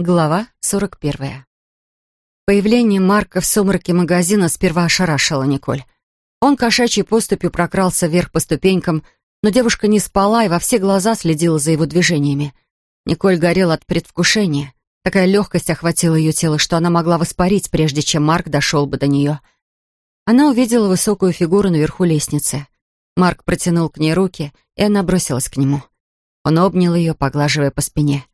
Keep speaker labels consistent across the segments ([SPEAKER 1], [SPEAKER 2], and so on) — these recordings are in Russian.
[SPEAKER 1] Глава 41. Появление Марка в сумраке магазина сперва ошарашило Николь. Он кошачьей поступью прокрался вверх по ступенькам, но девушка не спала и во все глаза следила за его движениями. Николь горела от предвкушения. Такая легкость охватила ее тело, что она могла воспарить, прежде чем Марк дошел бы до нее. Она увидела высокую фигуру наверху лестницы. Марк протянул к ней руки, и она бросилась к нему. Он обнял ее, поглаживая по спине.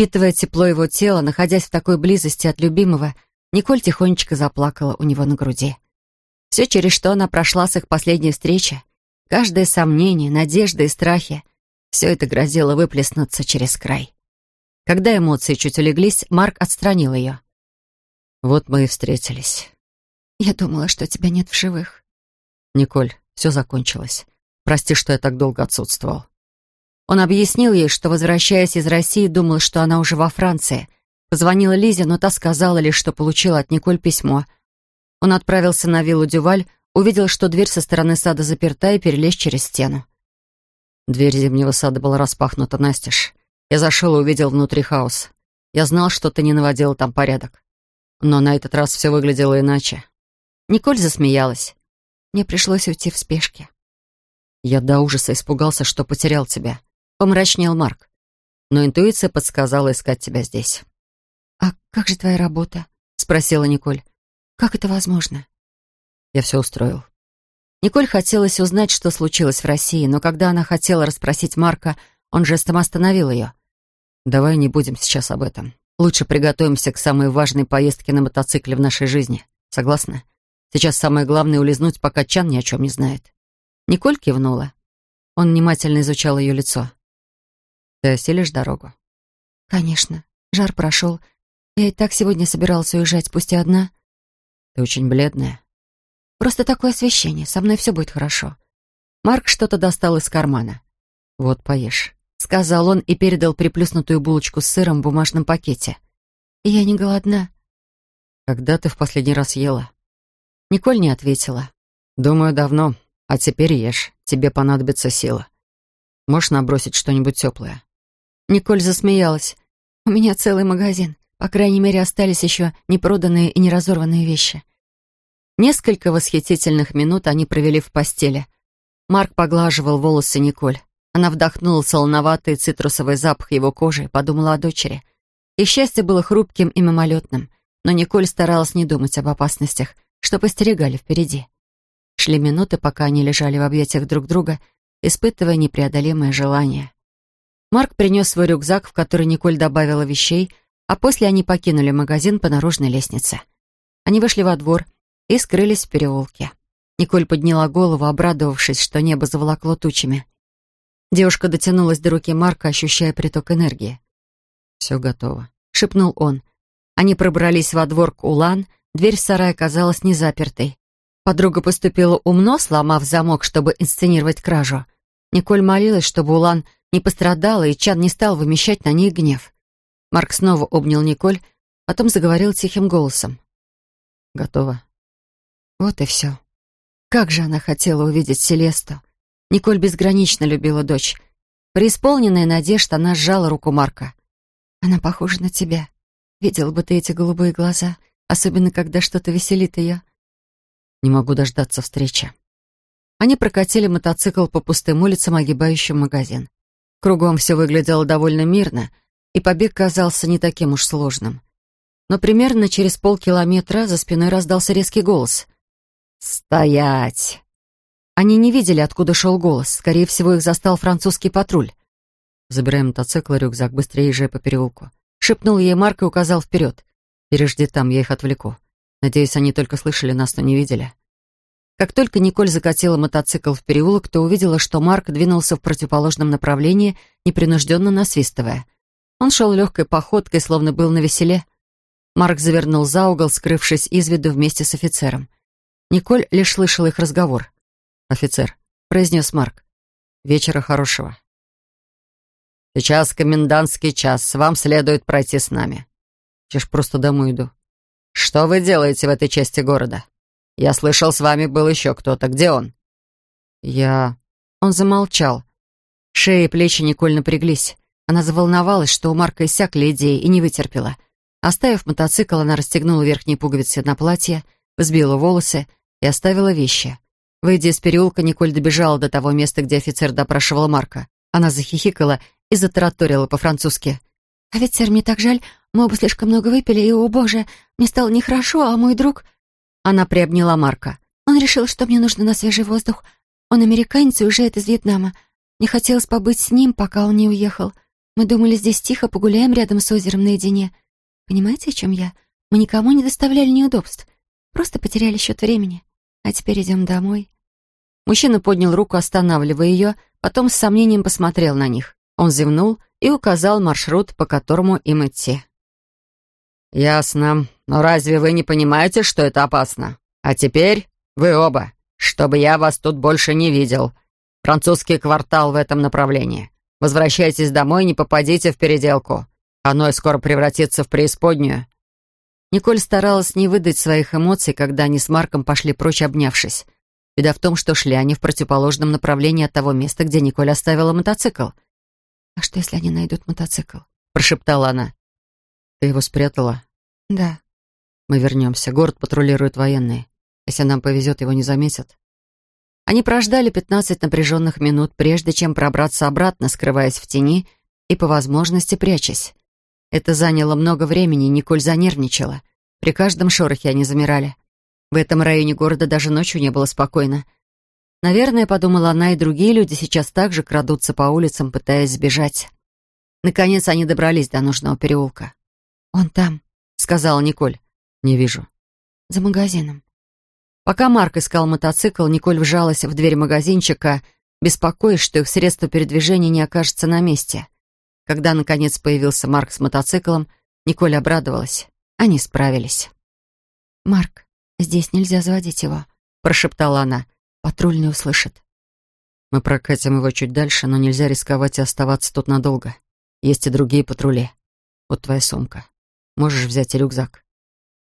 [SPEAKER 1] Впитывая тепло его тела, находясь в такой близости от любимого, Николь тихонечко заплакала у него на груди. Все, через что она прошла с их последней встречи, каждое сомнение, надежда и страхи, все это грозило выплеснуться через край. Когда эмоции чуть улеглись, Марк отстранил ее.
[SPEAKER 2] «Вот мы и встретились».
[SPEAKER 1] «Я думала, что тебя нет в живых».
[SPEAKER 2] «Николь, все закончилось. Прости, что я так долго отсутствовал».
[SPEAKER 1] Он объяснил ей, что, возвращаясь из России, думал, что она уже во Франции. Позвонила Лизе, но та сказала лишь, что получила от Николь письмо. Он отправился на виллу Дюваль, увидел, что дверь со стороны сада заперта и перелез через стену.
[SPEAKER 2] Дверь зимнего сада была распахнута настежь. Я зашел и увидел внутри хаос. Я знал, что ты не наводила там порядок. Но на этот раз все выглядело иначе.
[SPEAKER 1] Николь засмеялась. Мне пришлось уйти в спешке.
[SPEAKER 2] Я до ужаса испугался, что потерял тебя. Помрачнел Марк. Но интуиция подсказала искать тебя здесь.
[SPEAKER 1] «А как же твоя работа?» — спросила Николь. «Как это возможно?»
[SPEAKER 2] «Я все устроил».
[SPEAKER 1] Николь хотелось узнать, что случилось в России, но когда она хотела расспросить Марка, он жестом остановил ее.
[SPEAKER 2] «Давай не будем сейчас об этом. Лучше приготовимся к самой важной поездке на мотоцикле в нашей жизни. Согласна? Сейчас самое главное — улизнуть, пока Чан ни о чем не знает».
[SPEAKER 1] Николь кивнула. Он внимательно изучал ее лицо.
[SPEAKER 2] Ты осилишь дорогу?
[SPEAKER 1] Конечно. Жар прошел. Я и так сегодня собиралась уезжать, пусть и одна.
[SPEAKER 2] Ты очень бледная.
[SPEAKER 1] Просто такое освещение. Со мной все будет хорошо. Марк что-то достал из кармана.
[SPEAKER 2] Вот, поешь.
[SPEAKER 1] Сказал он и передал приплюснутую булочку с сыром в бумажном пакете. Я не голодна.
[SPEAKER 2] Когда ты в последний раз ела?
[SPEAKER 1] Николь не ответила.
[SPEAKER 2] Думаю, давно. А теперь ешь. Тебе понадобится сила. Можешь набросить что-нибудь теплое?
[SPEAKER 1] Николь засмеялась. «У меня целый магазин. По крайней мере, остались еще непроданные и неразорванные вещи». Несколько восхитительных минут они провели в постели. Марк поглаживал волосы Николь. Она вдохнула солоноватый цитрусовый запах его кожи и подумала о дочери. Их счастье было хрупким и мимолетным, но Николь старалась не думать об опасностях, что постерегали впереди. Шли минуты, пока они лежали в объятиях друг друга, испытывая непреодолимое желание. Марк принес свой рюкзак, в который Николь добавила вещей, а после они покинули магазин по наружной лестнице. Они вышли во двор и скрылись в переулке. Николь подняла голову, обрадовавшись, что небо заволокло тучами. Девушка дотянулась до руки Марка, ощущая приток энергии.
[SPEAKER 2] «Все готово», —
[SPEAKER 1] шепнул он. Они пробрались во двор к Улан, дверь в сарай оказалась незапертой. Подруга поступила умно, сломав замок, чтобы инсценировать кражу. Николь молилась, чтобы Улан не пострадала, и Чан не стал вымещать на ней гнев. Марк снова обнял Николь, потом заговорил тихим голосом.
[SPEAKER 2] «Готово».
[SPEAKER 1] Вот и все. Как же она хотела увидеть Селесту. Николь безгранично любила дочь. Преисполненная надежд, она сжала руку Марка. «Она похожа на тебя. Видела бы ты эти голубые глаза, особенно когда что-то веселит ее».
[SPEAKER 2] «Не могу дождаться встречи».
[SPEAKER 1] Они прокатили мотоцикл по пустым улицам, огибающим магазин. Кругом все выглядело довольно мирно, и побег казался не таким уж сложным. Но примерно через полкилометра за спиной раздался резкий голос. «Стоять!» Они не видели, откуда шел голос. Скорее всего, их застал французский патруль.
[SPEAKER 2] «Забираем мотоцикл и рюкзак, быстрее езжай по переулку».
[SPEAKER 1] Шепнул ей Марк и указал вперед.
[SPEAKER 2] «Пережди там, я их отвлеку. Надеюсь, они только слышали нас, но не видели».
[SPEAKER 1] Как только Николь закатила мотоцикл в переулок, то увидела, что Марк двинулся в противоположном направлении, непринужденно насвистывая. Он шел легкой походкой, словно был на веселе. Марк завернул за угол, скрывшись из виду вместе с офицером. Николь лишь слышала их разговор.
[SPEAKER 2] «Офицер», —
[SPEAKER 1] произнес Марк.
[SPEAKER 2] «Вечера хорошего».
[SPEAKER 3] «Сейчас комендантский час. Вам следует пройти с нами».
[SPEAKER 2] «Я ж просто домой иду».
[SPEAKER 3] «Что вы делаете в этой части города?» Я слышал, с вами был еще кто-то. Где он?»
[SPEAKER 2] «Я...»
[SPEAKER 1] Он замолчал. Шея и плечи Николь напряглись. Она заволновалась, что у Марка иссякли идеи, и не вытерпела. Оставив мотоцикл, она расстегнула верхние пуговицы на платье, взбила волосы и оставила вещи. Выйдя из переулка, Николь добежала до того места, где офицер допрашивал Марка. Она захихикала и затараторила по-французски. «Офицер, мне так жаль, мы оба слишком много выпили, и, о боже, мне стало нехорошо, а мой друг...» Она приобняла Марка. «Он решил, что мне нужно на свежий воздух. Он американец и уезжает из Вьетнама. Мне хотелось побыть с ним, пока он не уехал. Мы думали, здесь тихо погуляем рядом с озером наедине. Понимаете, о чем я? Мы никому не доставляли неудобств. Просто потеряли счет времени. А теперь идем домой». Мужчина поднял руку, останавливая ее, потом с сомнением посмотрел на них. Он зевнул и указал маршрут, по которому им идти. «Ясно. Но разве вы не понимаете, что это опасно? А теперь вы оба, чтобы я вас тут больше не видел. Французский квартал в этом направлении. Возвращайтесь домой, не попадите в переделку. Оно и скоро превратится в преисподнюю». Николь старалась не выдать своих эмоций, когда они с Марком пошли прочь, обнявшись. Беда в том, что шли они в противоположном направлении от того места, где Николь оставила мотоцикл. «А что, если они найдут мотоцикл?» — прошептала она. «Ты его спрятала?» «Да». «Мы вернемся. Город патрулируют военные. Если нам повезет, его не заметят». Они прождали пятнадцать напряженных минут, прежде чем пробраться обратно, скрываясь в тени и, по возможности, прячась. Это заняло много времени, Николь занервничала. При каждом шорохе они замирали. В этом районе города даже ночью не было спокойно. Наверное, подумала она, и другие люди сейчас также крадутся по улицам, пытаясь сбежать. Наконец они добрались до нужного переулка. «Он там», — сказала Николь. «Не вижу». «За магазином». Пока Марк искал мотоцикл, Николь вжалась в дверь магазинчика, беспокоясь, что их средство передвижения не окажется на месте. Когда, наконец, появился Марк с мотоциклом, Николь обрадовалась. Они справились. «Марк, здесь нельзя заводить его», — прошептала она. «Патруль не услышит».
[SPEAKER 2] «Мы прокатим его чуть дальше, но нельзя рисковать и оставаться тут надолго. Есть и другие патрули. Вот твоя сумка. Можешь взять и рюкзак».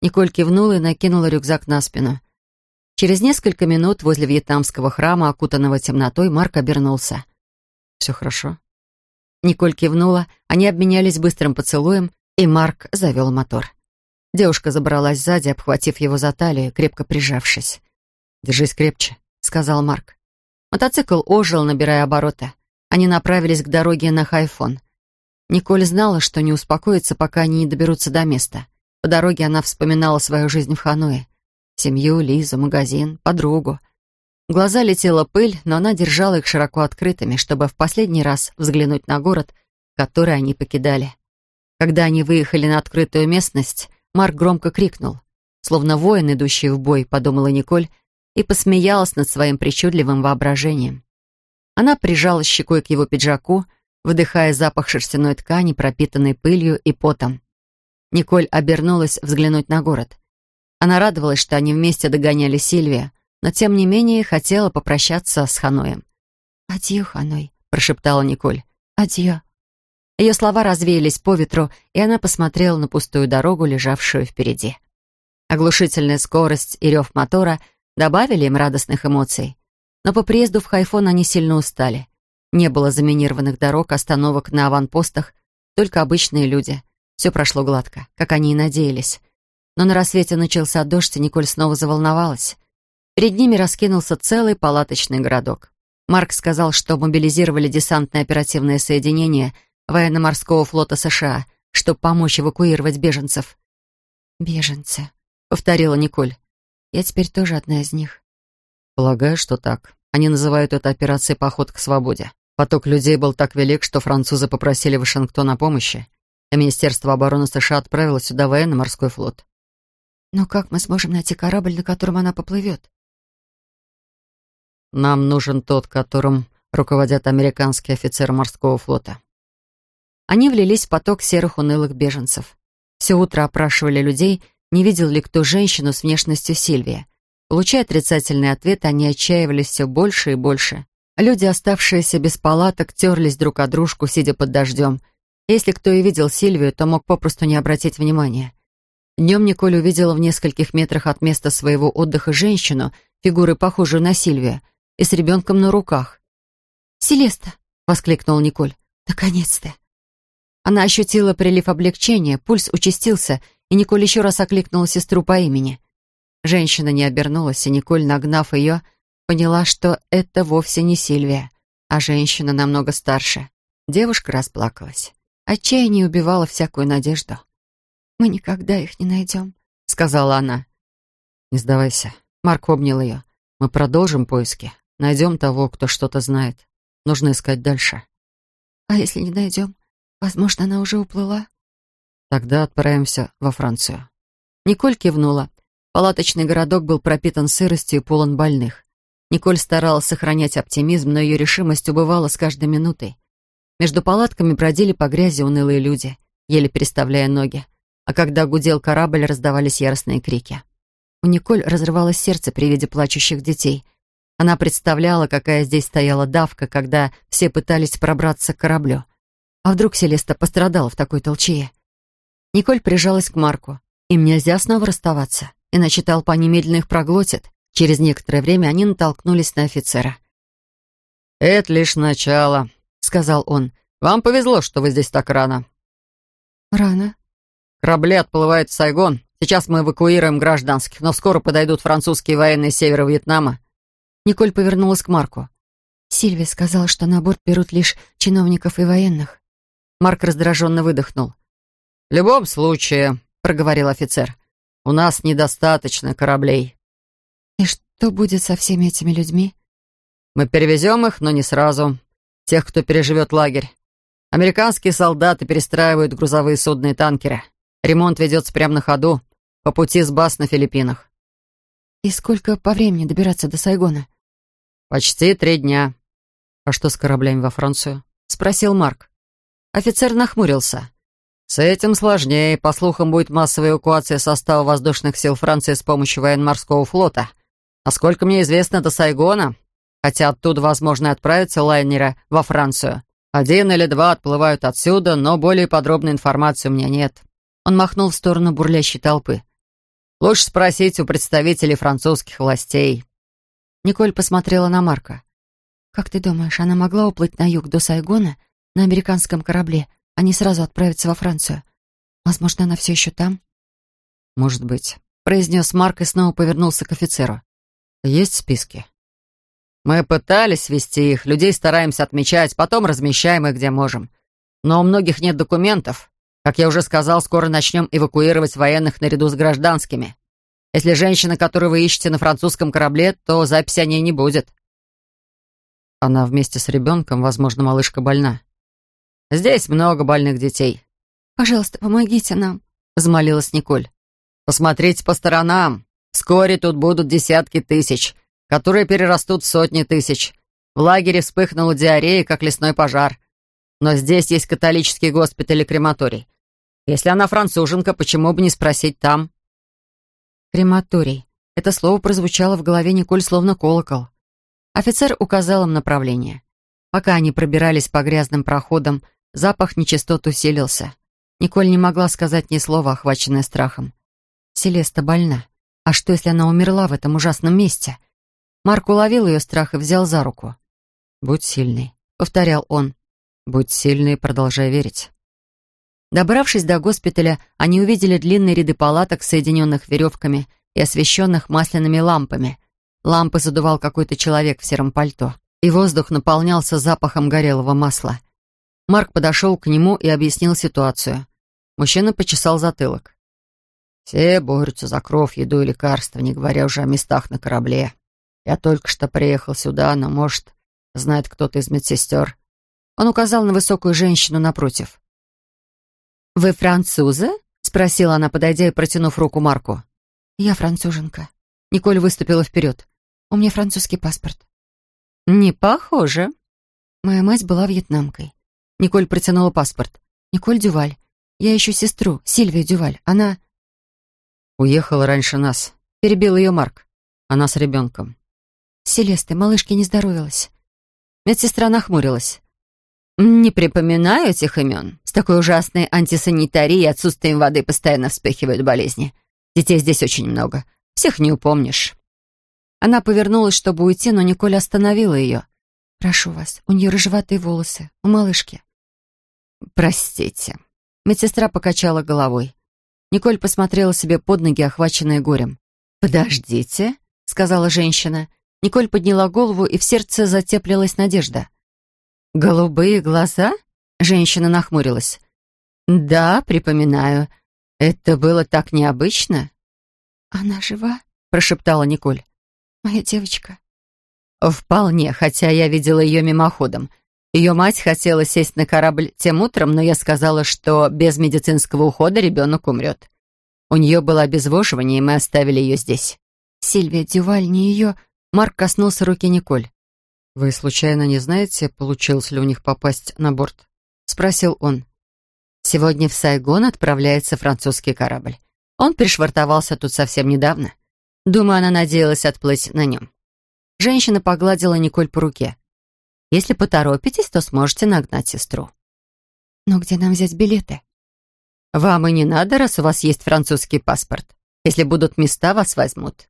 [SPEAKER 1] Николь кивнула и накинула рюкзак на спину. Через несколько минут возле вьетнамского храма, окутанного темнотой, Марк обернулся.
[SPEAKER 2] «Все хорошо?»
[SPEAKER 1] Николь кивнула, они обменялись быстрым поцелуем, и Марк завел мотор. Девушка забралась сзади, обхватив его за талию, крепко прижавшись.
[SPEAKER 2] «Держись крепче», —
[SPEAKER 1] сказал Марк. Мотоцикл ожил, набирая обороты. Они направились к дороге на Хайфон. Николь знала, что не успокоится, пока они не доберутся до места. По дороге она вспоминала свою жизнь в Ханое. Семью, Лизу, магазин, подругу. В глаза летела пыль, но она держала их широко открытыми, чтобы в последний раз взглянуть на город, который они покидали. Когда они выехали на открытую местность, Марк громко крикнул. Словно воин, идущий в бой, подумала Николь, и посмеялась над своим причудливым воображением. Она прижалась щекой к его пиджаку, вдыхая запах шерстяной ткани, пропитанной пылью и потом. Николь обернулась взглянуть на город. Она радовалась, что они вместе догоняли Сильвия, но тем не менее хотела попрощаться с Ханоем. «Адьё, Ханой», — прошептала Николь. «Адьё». Ее слова развеялись по ветру, и она посмотрела на пустую дорогу, лежавшую впереди. Оглушительная скорость и рев мотора добавили им радостных эмоций. Но по приезду в Хайфон они сильно устали. Не было заминированных дорог, остановок на аванпостах, только обычные люди. Все прошло гладко, как они и надеялись. Но на рассвете начался дождь, и Николь снова заволновалась. Перед ними раскинулся целый палаточный городок. Марк сказал, что мобилизировали десантное оперативное соединение военно-морского флота США, чтобы помочь эвакуировать беженцев. «Беженцы», — повторила Николь. «Я теперь тоже одна из них».
[SPEAKER 2] «Полагаю, что так. Они называют это операцией «Поход к свободе». Поток людей был так велик, что французы попросили Вашингтон о помощи, и Министерство обороны США отправило сюда военно-морской флот.
[SPEAKER 1] Но как мы сможем найти корабль, на котором она поплывет?
[SPEAKER 2] Нам нужен тот, которым руководят американские офицеры морского флота.
[SPEAKER 1] Они влились в поток серых унылых беженцев. Все утро опрашивали людей, не видел ли кто женщину с внешностью Сильвия. Получая отрицательный ответ, они отчаивались все больше и больше. Люди, оставшиеся без палаток, терлись друг о дружку, сидя под дождем. Если кто и видел Сильвию, то мог попросту не обратить внимания. Днем Николь увидела в нескольких метрах от места своего отдыха женщину, фигуры похожую на Сильвия, и с ребенком на руках. «Селеста!» — воскликнул Николь. «Наконец-то!» Она ощутила прилив облегчения, пульс участился, и Николь еще раз окликнула сестру по имени. Женщина не обернулась, и Николь, нагнав ее, поняла, что это вовсе не Сильвия, а женщина намного старше. Девушка расплакалась. Отчаяние убивало всякую надежду. «Мы никогда их не найдем», — сказала она.
[SPEAKER 2] «Не сдавайся». Марк обнял ее. «Мы продолжим поиски. Найдем того, кто что-то знает. Нужно искать дальше».
[SPEAKER 1] «А если не найдем? Возможно, она уже уплыла?»
[SPEAKER 2] «Тогда отправимся во Францию».
[SPEAKER 1] Николь кивнула. Палаточный городок был пропитан сыростью и полон больных. Николь старалась сохранять оптимизм, но ее решимость убывала с каждой минутой. Между палатками бродили по грязи унылые люди, еле переставляя ноги. А когда гудел корабль, раздавались яростные крики. У Николь разрывалось сердце при виде плачущих детей. Она представляла, какая здесь стояла давка, когда все пытались пробраться к кораблю. А вдруг Селеста пострадала в такой толчее? Николь прижалась к Марку. Им нельзя снова расставаться, иначе толпа немедленно их проглотит. Через некоторое время они натолкнулись на офицера.
[SPEAKER 3] «Это лишь начало», — сказал он. «Вам повезло, что вы здесь так рано».
[SPEAKER 1] «Рано?»
[SPEAKER 3] «Корабли отплывают в Сайгон. Сейчас мы эвакуируем гражданских, но скоро подойдут французские военные севера Вьетнама».
[SPEAKER 1] Николь повернулась к Марку. Сильвия сказала, что на борт берут лишь чиновников и военных.
[SPEAKER 2] Марк раздраженно выдохнул.
[SPEAKER 3] «В любом случае», — проговорил офицер, — «у нас недостаточно кораблей».
[SPEAKER 1] «И что будет со всеми этими людьми?»
[SPEAKER 3] «Мы перевезем их, но не сразу. Тех, кто переживет лагерь. Американские солдаты перестраивают грузовые судные танкеры. Ремонт ведется прямо на ходу, по пути с баз на Филиппинах».
[SPEAKER 1] «И сколько по времени добираться до Сайгона?»
[SPEAKER 3] «Почти три дня».
[SPEAKER 2] «А что с кораблями во Францию?»
[SPEAKER 1] — спросил Марк. Офицер нахмурился.
[SPEAKER 3] «С этим сложнее. По слухам, будет массовая эвакуация состава воздушных сил Франции с помощью военно-морского флота. Насколько мне известно, до Сайгона, хотя оттуда, возможно, отправятся лайнеры во Францию. Один или два отплывают отсюда, но более подробной информации у меня нет».
[SPEAKER 1] Он махнул в сторону бурлящей толпы.
[SPEAKER 3] «Лучше спросить у представителей французских властей».
[SPEAKER 1] Николь посмотрела на Марка. «Как ты думаешь, она могла уплыть на юг до Сайгона на американском корабле, а не сразу отправиться во Францию? Возможно, она все еще там?»
[SPEAKER 2] «Может быть», —
[SPEAKER 1] произнес Марк и снова повернулся к офицеру.
[SPEAKER 2] «Есть списки?»
[SPEAKER 3] Мы пытались вести их, людей стараемся отмечать, потом размещаем их где можем. Но у многих нет документов. Как я уже сказал, скоро начнем эвакуировать военных наряду с гражданскими. Если женщина, которую вы ищете на французском корабле, то записи о ней не будет.
[SPEAKER 2] Она вместе с ребенком, возможно, малышка больна.
[SPEAKER 3] Здесь много больных детей.
[SPEAKER 1] «Пожалуйста, помогите нам», — взмолилась Николь.
[SPEAKER 3] «Посмотрите по сторонам. Вскоре тут будут десятки тысяч которые перерастут в сотни тысяч. В лагере вспыхнула диарея, как лесной пожар. Но здесь есть католический госпиталь и крематорий. Если она француженка, почему бы не спросить там?
[SPEAKER 1] Крематорий. Это слово прозвучало в голове Николь словно колокол. Офицер указал им направление. Пока они пробирались по грязным проходам, запах нечистот усилился. Николь не могла сказать ни слова, охваченная страхом. Селеста больна. А что, если она умерла в этом ужасном месте? Марк уловил ее страх и взял за руку.
[SPEAKER 2] «Будь сильный», —
[SPEAKER 1] повторял он.
[SPEAKER 2] «Будь сильный продолжай верить».
[SPEAKER 1] Добравшись до госпиталя, они увидели длинные ряды палаток, соединенных веревками и освещенных масляными лампами. Лампы задувал какой-то человек в сером пальто, и воздух наполнялся запахом горелого масла. Марк подошел к нему и объяснил ситуацию. Мужчина почесал затылок.
[SPEAKER 3] «Все борются за кровь, еду и лекарства, не говоря уже о местах на корабле. Я только что приехал сюда, но, может, знает кто-то из медсестер».
[SPEAKER 1] Он указал на высокую женщину напротив. «Вы французы?» — спросила она, подойдя и протянув руку Марку. «Я француженка». Николь выступила вперед. «У меня французский паспорт». «Не похоже». Моя мать была вьетнамкой. Николь протянула паспорт. «Николь Дюваль. Я ищу сестру, Сильвию Дюваль. Она...»
[SPEAKER 2] «Уехала раньше нас», — перебил ее Марк. «Она с ребенком».
[SPEAKER 1] Селесты, малышке не здоровилась. Медсестра нахмурилась. «Не припоминаю этих имен. С такой ужасной антисанитарией и отсутствием воды постоянно вспыхивают болезни. Детей здесь очень много. Всех не упомнишь». Она повернулась, чтобы уйти, но Николь остановила ее. «Прошу вас, у нее рыжеватые волосы, у малышки». простите». Медсестра покачала головой. Николь посмотрела себе под ноги, охваченная горем. «Подождите», — сказала женщина. Николь подняла голову, и в сердце затеплилась надежда. «Голубые глаза?» — женщина нахмурилась. «Да, припоминаю. Это было так необычно». «Она жива?» — прошептала Николь. «Моя девочка». «Вполне, хотя я видела ее мимоходом. Ее мать хотела сесть на корабль тем утром, но я сказала, что без медицинского ухода ребенок умрет. У нее было обезвоживание, и мы оставили ее здесь». «Сильвия Дюваль не ее...» Марк коснулся руки Николь.
[SPEAKER 2] «Вы случайно не знаете, получилось ли у них попасть на борт?» — спросил он.
[SPEAKER 1] «Сегодня в Сайгон отправляется французский корабль. Он пришвартовался тут совсем недавно. Думаю, она надеялась отплыть на нем». Женщина погладила Николь по руке. «Если поторопитесь, то сможете нагнать сестру». «Но где нам взять билеты?» «Вам и не надо, раз у вас есть французский паспорт. Если будут места, вас возьмут».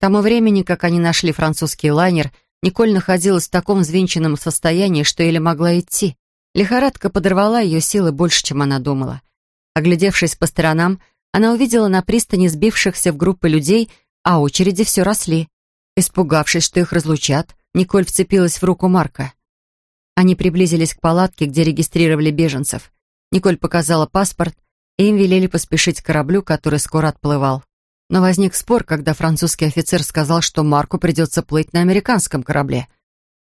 [SPEAKER 1] К тому времени, как они нашли французский лайнер, Николь находилась в таком взвинченном состоянии, что еле могла идти. Лихорадка подорвала ее силы больше, чем она думала. Оглядевшись по сторонам, она увидела на пристани сбившихся в группы людей, а очереди все росли. Испугавшись, что их разлучат, Николь вцепилась в руку Марка. Они приблизились к палатке, где регистрировали беженцев. Николь показала паспорт, и им велели поспешить к кораблю, который скоро отплывал. Но возник спор, когда французский офицер сказал, что Марку придется плыть на американском корабле.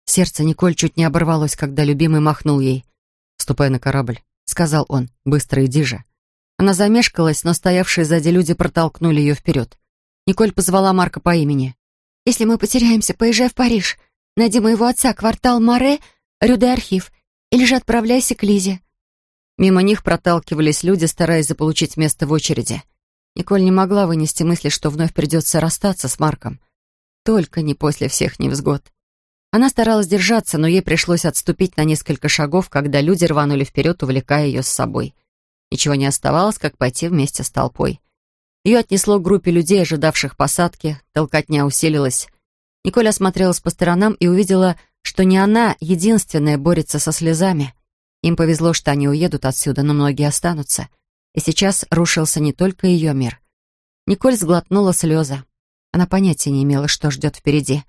[SPEAKER 1] Сердце Николь чуть не оборвалось, когда любимый махнул ей.
[SPEAKER 2] «Ступай на корабль», —
[SPEAKER 1] сказал он. «Быстро иди же». Она замешкалась, но стоявшие сзади люди протолкнули ее вперед. Николь позвала Марка по имени. «Если мы потеряемся, поезжай в Париж. Найди моего отца, квартал Море, Рюде Архив, или же отправляйся к Лизе». Мимо них проталкивались люди, стараясь заполучить место в очереди. Николь не могла вынести мысли, что вновь придется расстаться с Марком. Только не после всех невзгод. Она старалась держаться, но ей пришлось отступить на несколько шагов, когда люди рванули вперед, увлекая ее с собой. Ничего не оставалось, как пойти вместе с толпой. Ее отнесло к группе людей, ожидавших посадки, толкотня усилилась. Николь осмотрелась по сторонам и увидела, что не она единственная борется со слезами. Им повезло, что они уедут отсюда, но многие останутся и сейчас рушился не только ее мир. Николь сглотнула слезы. Она понятия не имела, что ждет впереди.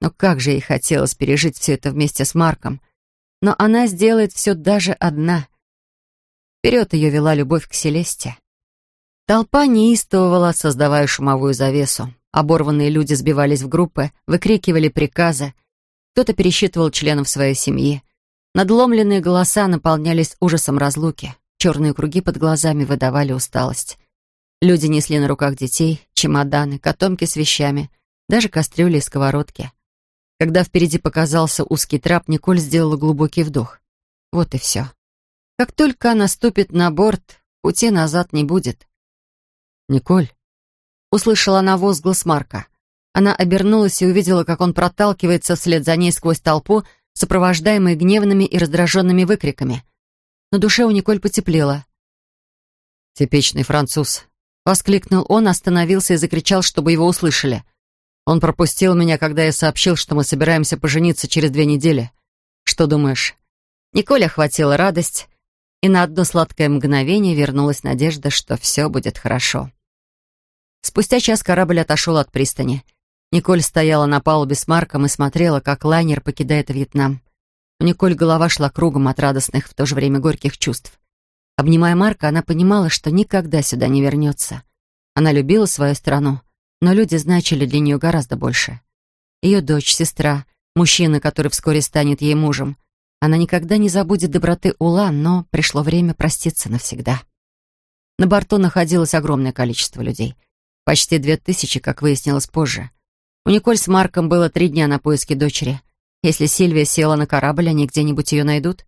[SPEAKER 1] Но как же ей хотелось пережить все это вместе с Марком. Но она сделает все даже одна. Вперед ее вела любовь к Селесте. Толпа неистовывала, создавая шумовую завесу. Оборванные люди сбивались в группы, выкрикивали приказы. Кто-то пересчитывал членов своей семьи. Надломленные голоса наполнялись ужасом разлуки. Черные круги под глазами выдавали усталость. Люди несли на руках детей, чемоданы, котомки с вещами, даже кастрюли и сковородки. Когда впереди показался узкий трап, Николь сделала глубокий вдох. Вот и все. Как только она ступит на борт, пути назад не будет.
[SPEAKER 2] «Николь!»
[SPEAKER 1] Услышала она возглас Марка. Она обернулась и увидела, как он проталкивается вслед за ней сквозь толпу, сопровождаемый гневными и раздраженными выкриками — на душе у Николь потеплело.
[SPEAKER 2] «Типичный француз», —
[SPEAKER 1] воскликнул он, остановился и закричал, чтобы его услышали.
[SPEAKER 2] «Он пропустил меня, когда я сообщил, что мы собираемся пожениться через две недели. Что думаешь?»
[SPEAKER 1] Николь охватила радость, и на одно сладкое мгновение вернулась надежда, что все будет хорошо. Спустя час корабль отошел от пристани. Николь стояла на палубе с Марком и смотрела, как лайнер покидает Вьетнам. У Николь голова шла кругом от радостных, в то же время горьких чувств. Обнимая Марка, она понимала, что никогда сюда не вернется. Она любила свою страну, но люди значили для нее гораздо больше. Ее дочь, сестра, мужчина, который вскоре станет ей мужем. Она никогда не забудет доброты Улан, но пришло время проститься навсегда. На борту находилось огромное количество людей. Почти две тысячи, как выяснилось позже. У Николь с Марком было три дня на поиски дочери. Если Сильвия села на корабль, они где-нибудь ее найдут?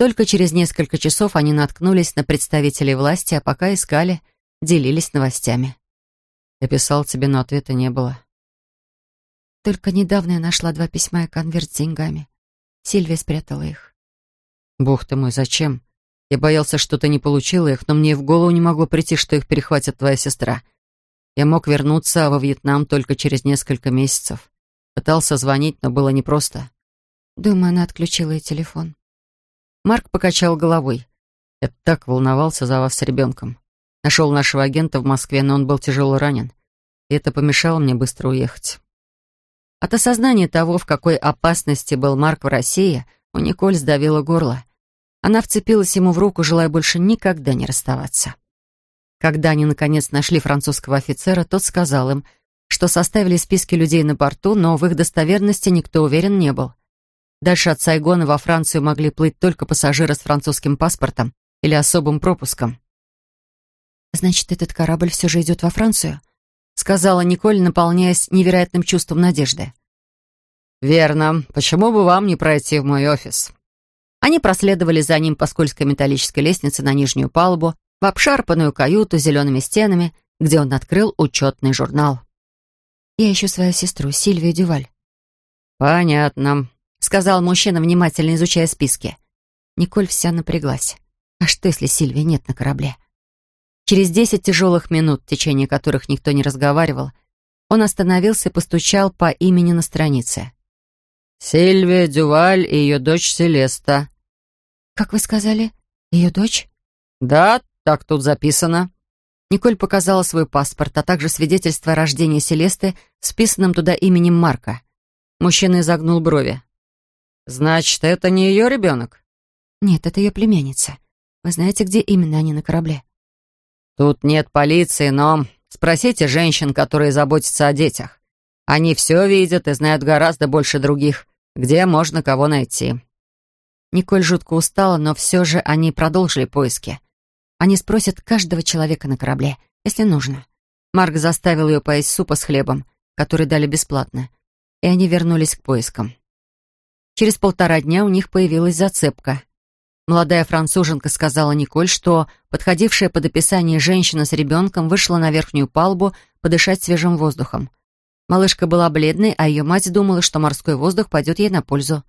[SPEAKER 1] Только через несколько часов они наткнулись на представителей власти, а пока искали, делились новостями.
[SPEAKER 2] Я писал тебе, но ответа не было.
[SPEAKER 1] Только недавно я нашла два письма и конверт с деньгами. Сильвия спрятала их.
[SPEAKER 2] Бог ты мой, зачем? Я боялся, что ты не получила их, но мне в голову не могло прийти, что их перехватит твоя сестра. Я мог вернуться во Вьетнам только через несколько месяцев. Пытался звонить, но было непросто.
[SPEAKER 1] Думаю, она отключила ей телефон. Марк покачал головой.
[SPEAKER 2] «Я так волновался за вас с ребенком. Нашел нашего агента в Москве, но он был тяжело ранен. И это помешало мне быстро уехать».
[SPEAKER 1] От осознания того, в какой опасности был Марк в России, у Николь сдавило горло. Она вцепилась ему в руку, желая больше никогда не расставаться. Когда они, наконец, нашли французского офицера, тот сказал им, что составили списки людей на борту, но в их достоверности никто уверен не был. Дальше от Сайгона во Францию могли плыть только пассажиры с французским паспортом или особым пропуском. «Значит, этот корабль все же идет во Францию?» — сказала Николь, наполняясь невероятным чувством надежды.
[SPEAKER 2] «Верно. Почему бы вам не пройти в мой офис?»
[SPEAKER 1] Они проследовали за ним по скользкой металлической лестнице на нижнюю палубу, в обшарпанную каюту с зелеными стенами, где он открыл учетный журнал. «Я ищу свою сестру, Сильвию Дюваль».
[SPEAKER 2] «Понятно», —
[SPEAKER 1] сказал мужчина, внимательно изучая списки. Николь вся напряглась. «А что, если Сильвии нет на корабле?» Через десять тяжелых минут, в течение которых никто не разговаривал, он остановился и постучал по имени на странице.
[SPEAKER 2] «Сильвия Дюваль и ее дочь Селеста».
[SPEAKER 1] «Как вы сказали? Ее дочь?»
[SPEAKER 2] «Да, так тут записано».
[SPEAKER 1] Николь показала свой паспорт, а также свидетельство о рождении Селесты, списанным туда именем Марка. Мужчина изогнул брови.
[SPEAKER 2] «Значит, это не ее ребенок?»
[SPEAKER 1] «Нет, это ее племянница. Вы знаете, где именно они на корабле?»
[SPEAKER 2] «Тут нет полиции, но спросите женщин, которые заботятся о детях. Они все видят и знают гораздо больше других, где можно кого найти».
[SPEAKER 1] Николь жутко устала, но все же они продолжили поиски. Они спросят каждого человека на корабле, если нужно. Марк заставил ее поесть супа с хлебом, который дали бесплатно, и они вернулись к поискам. Через полтора дня у них появилась зацепка. Молодая француженка сказала Николь, что подходившая под описание женщина с ребенком вышла на верхнюю палубу подышать свежим воздухом. Малышка была бледной, а ее мать думала, что морской воздух пойдет ей на пользу.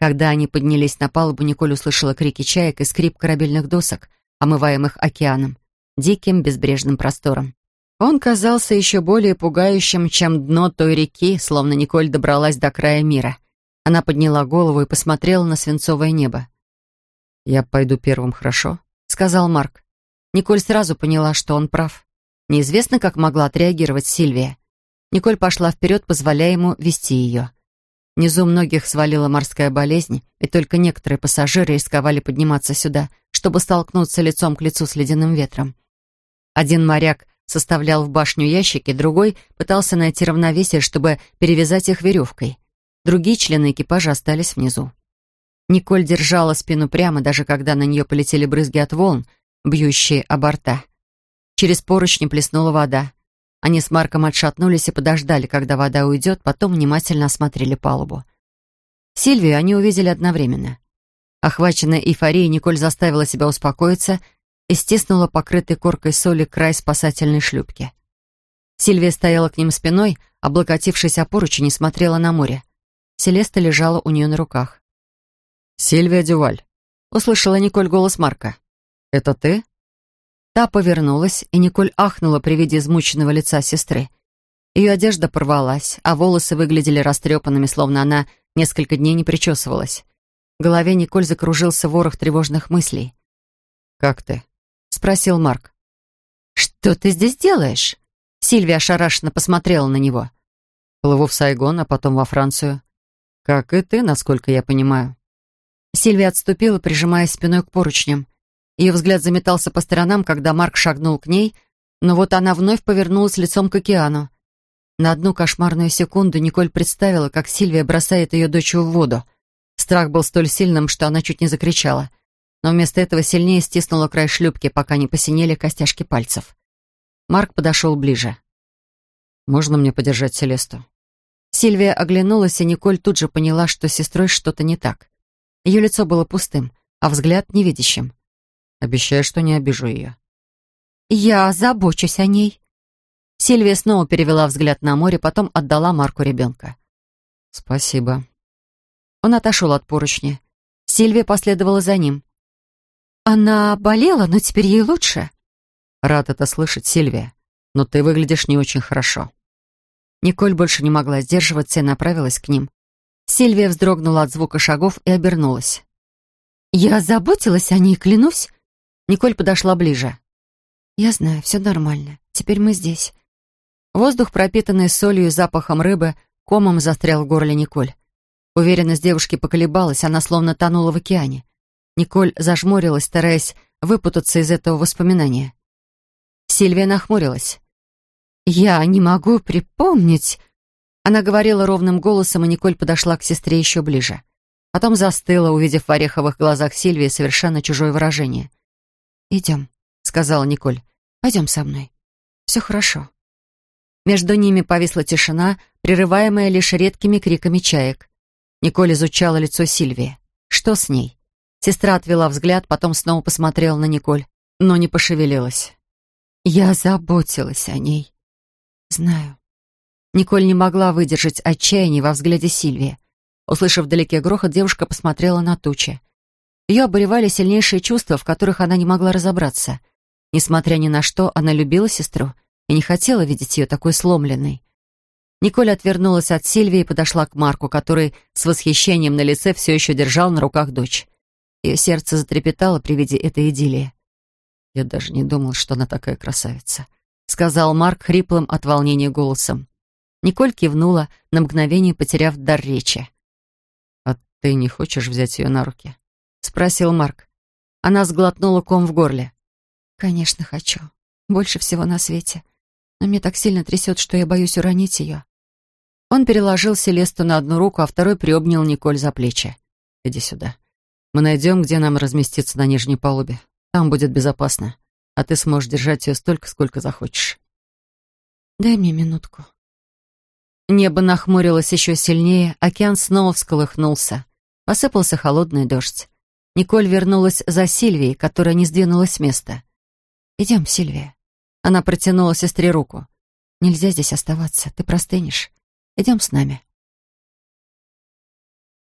[SPEAKER 1] Когда они поднялись на палубу, Николь услышала крики чаек и скрип корабельных досок, омываемых океаном, диким безбрежным простором. Он казался еще более пугающим, чем дно той реки, словно Николь добралась до края мира. Она подняла голову и посмотрела на свинцовое небо.
[SPEAKER 2] «Я пойду первым, хорошо?»
[SPEAKER 1] — сказал Марк. Николь сразу поняла, что он прав. Неизвестно, как могла отреагировать Сильвия. Николь пошла вперед, позволяя ему вести ее. Внизу многих свалила морская болезнь, и только некоторые пассажиры рисковали подниматься сюда, чтобы столкнуться лицом к лицу с ледяным ветром. Один моряк составлял в башню ящики, другой пытался найти равновесие, чтобы перевязать их веревкой. Другие члены экипажа остались внизу. Николь держала спину прямо, даже когда на нее полетели брызги от волн, бьющие о борта. Через поручни плеснула вода. Они с Марком отшатнулись и подождали, когда вода уйдет, потом внимательно осмотрели палубу. Сильвию они увидели одновременно. Охваченная эйфорией, Николь заставила себя успокоиться и стиснула покрытый коркой соли край спасательной шлюпки. Сильвия стояла к ним спиной, облокотившись о поручень и смотрела на море. Селеста лежала у нее на руках.
[SPEAKER 2] «Сильвия Дюваль», —
[SPEAKER 1] услышала Николь голос Марка.
[SPEAKER 2] «Это ты?»
[SPEAKER 1] Та повернулась, и Николь ахнула при виде измученного лица сестры. Ее одежда порвалась, а волосы выглядели растрепанными, словно она несколько дней не причесывалась. В голове Николь закружился ворох тревожных мыслей.
[SPEAKER 2] «Как ты?»
[SPEAKER 1] — спросил Марк. «Что ты здесь делаешь?» Сильвия ошарашенно посмотрела на него.
[SPEAKER 2] «Плыву в Сайгон, а потом во Францию. Как и ты, насколько я понимаю».
[SPEAKER 1] Сильвия отступила, прижимаясь спиной к поручням. Ее взгляд заметался по сторонам, когда Марк шагнул к ней, но вот она вновь повернулась лицом к океану. На одну кошмарную секунду Николь представила, как Сильвия бросает ее дочь в воду. Страх был столь сильным, что она чуть не закричала. Но вместо этого сильнее стиснула край шлюпки, пока не посинели костяшки пальцев. Марк подошел ближе.
[SPEAKER 2] «Можно мне подержать Селесту?»
[SPEAKER 1] Сильвия оглянулась, и Николь тут же поняла, что с сестрой что-то не так. Ее лицо было пустым, а взгляд невидящим.
[SPEAKER 2] Обещаю, что не обижу ее.
[SPEAKER 1] Я забочусь о ней. Сильвия снова перевела взгляд на море, потом отдала Марку ребенка.
[SPEAKER 2] Спасибо.
[SPEAKER 1] Он отошел от поручня. Сильвия последовала за ним. Она болела, но теперь ей лучше.
[SPEAKER 2] Рад это слышать, Сильвия. Но ты выглядишь не очень хорошо.
[SPEAKER 1] Николь больше не могла сдерживаться и направилась к ним. Сильвия вздрогнула от звука шагов и обернулась. Я заботилась о ней, клянусь.
[SPEAKER 2] Николь подошла ближе.
[SPEAKER 1] Я знаю, все нормально. Теперь мы здесь.
[SPEAKER 2] Воздух, пропитанный солью и запахом рыбы, комом застрял в горле Николь. Уверенность девушки поколебалась, она словно тонула в океане. Николь зажмурилась, стараясь выпутаться из этого воспоминания. Сильвия нахмурилась.
[SPEAKER 1] «Я не могу припомнить...»
[SPEAKER 2] Она говорила ровным голосом, и Николь подошла к сестре еще ближе. Потом застыла, увидев в ореховых глазах Сильвии совершенно чужое выражение.
[SPEAKER 1] «Идем», — сказала Николь. «Пойдем со мной. Все хорошо».
[SPEAKER 2] Между ними повисла тишина, прерываемая лишь редкими криками чаек. Николь изучала лицо Сильвии. Что с ней? Сестра отвела взгляд, потом снова посмотрела на Николь, но не пошевелилась.
[SPEAKER 1] «Я заботилась о ней. Знаю».
[SPEAKER 2] Николь не могла выдержать отчаяния во взгляде Сильвии. Услышав вдалеке грохот, девушка посмотрела на тучи. Ее обуревали сильнейшие чувства, в которых она не могла разобраться. Несмотря ни на что, она любила сестру и не хотела видеть ее такой сломленной. Николь отвернулась от Сильвии и подошла к Марку, который с восхищением на лице все еще держал на руках дочь. Ее сердце затрепетало при виде этой идиллии. «Я даже не думал, что она такая красавица», — сказал Марк хриплым от волнения голосом. Николь кивнула, на мгновение потеряв дар речи. «А ты не хочешь взять ее на руки?» — спросил Марк. Она сглотнула ком в горле.
[SPEAKER 1] «Конечно, хочу. Больше всего на свете. Но мне так сильно трясет, что я боюсь уронить ее».
[SPEAKER 2] Он переложил Селесту на одну руку, а второй приобнял Николь за плечи. «Иди сюда. Мы найдем, где нам разместиться на нижней палубе. Там будет безопасно, а ты сможешь держать ее столько, сколько захочешь».
[SPEAKER 1] «Дай мне минутку».
[SPEAKER 2] Небо нахмурилось еще сильнее, океан снова всколыхнулся. Посыпался холодный дождь. Николь вернулась за Сильвией, которая не сдвинулась с места.
[SPEAKER 1] «Идем, Сильвия».
[SPEAKER 2] Она протянула сестре руку.
[SPEAKER 1] «Нельзя здесь оставаться, ты простынешь. Идем с нами».